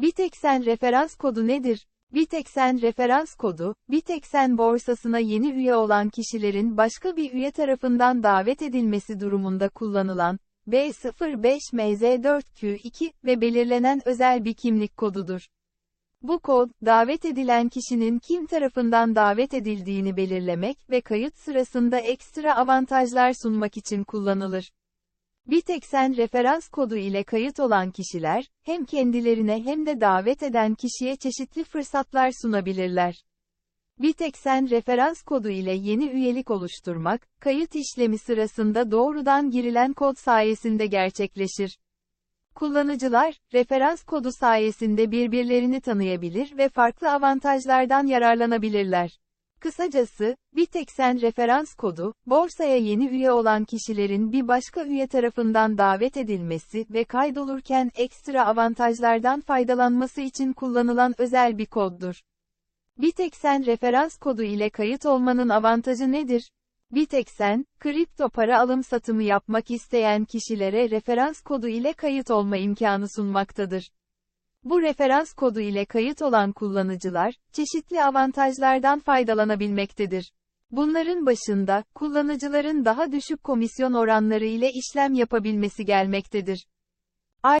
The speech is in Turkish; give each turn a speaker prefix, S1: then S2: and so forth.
S1: Biteksen referans kodu nedir? Biteksen referans kodu, Biteksen borsasına yeni üye olan kişilerin başka bir üye tarafından davet edilmesi durumunda kullanılan, B05MZ4Q2 ve belirlenen özel bir kimlik kodudur. Bu kod, davet edilen kişinin kim tarafından davet edildiğini belirlemek ve kayıt sırasında ekstra avantajlar sunmak için kullanılır. Biteksen referans kodu ile kayıt olan kişiler, hem kendilerine hem de davet eden kişiye çeşitli fırsatlar sunabilirler. Biteksen referans kodu ile yeni üyelik oluşturmak, kayıt işlemi sırasında doğrudan girilen kod sayesinde gerçekleşir. Kullanıcılar, referans kodu sayesinde birbirlerini tanıyabilir ve farklı avantajlardan yararlanabilirler. Kısacası, Biteksen referans kodu, borsaya yeni üye olan kişilerin bir başka üye tarafından davet edilmesi ve kaydolurken ekstra avantajlardan faydalanması için kullanılan özel bir koddur. Biteksen referans kodu ile kayıt olmanın avantajı nedir? Biteksen, kripto para alım satımı yapmak isteyen kişilere referans kodu ile kayıt olma imkanı sunmaktadır. Bu referans kodu ile kayıt olan kullanıcılar, çeşitli avantajlardan faydalanabilmektedir. Bunların başında, kullanıcıların daha düşük komisyon oranları ile işlem yapabilmesi gelmektedir.